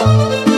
Música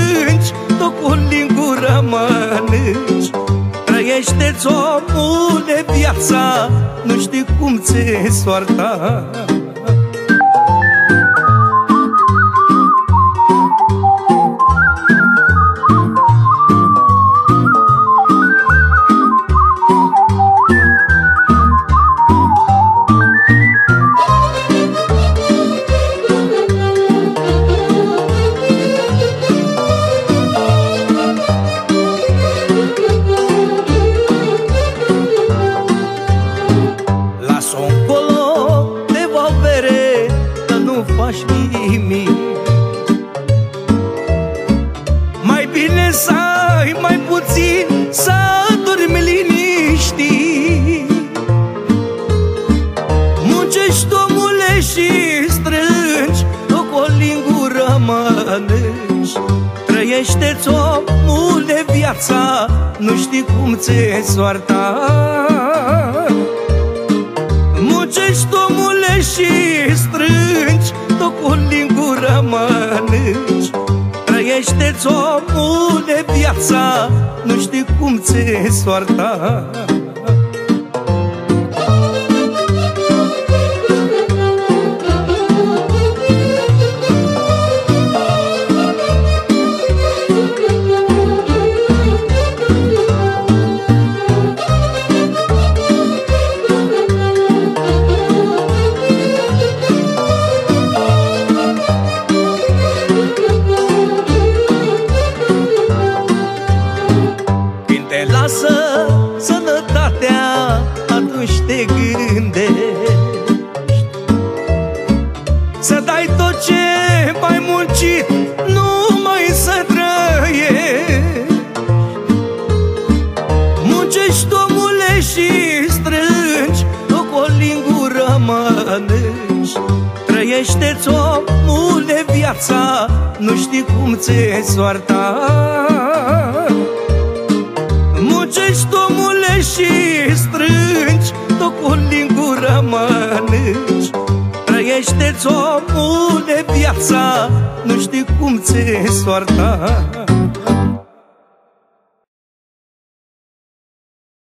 Trăiește-ți omule viața. Nu știi cum ți-e soarta faci nimic Mai bine să ai mai puțin Să dormi liniștit Muncești omule și strângi Ocoli în gură mănânci. Trăiește-ți omule viața Nu știi cum ți-e soarta. Muncești omule și strângi tocul din gură mănânci Trăiește-ți omule viața Nu știi cum ți-e soarta te gândești. Să dai tot ce mai muncit Nu mai să trăiești. Muncești omule și strângi Ocoli în gură mănânci. Trăiește-ți omule viața Nu știi cum ți-e soarta Muncești omule și strângi tocul din gură mănânci. Trăiește-ți omule viața Nu știi cum ți-e soarta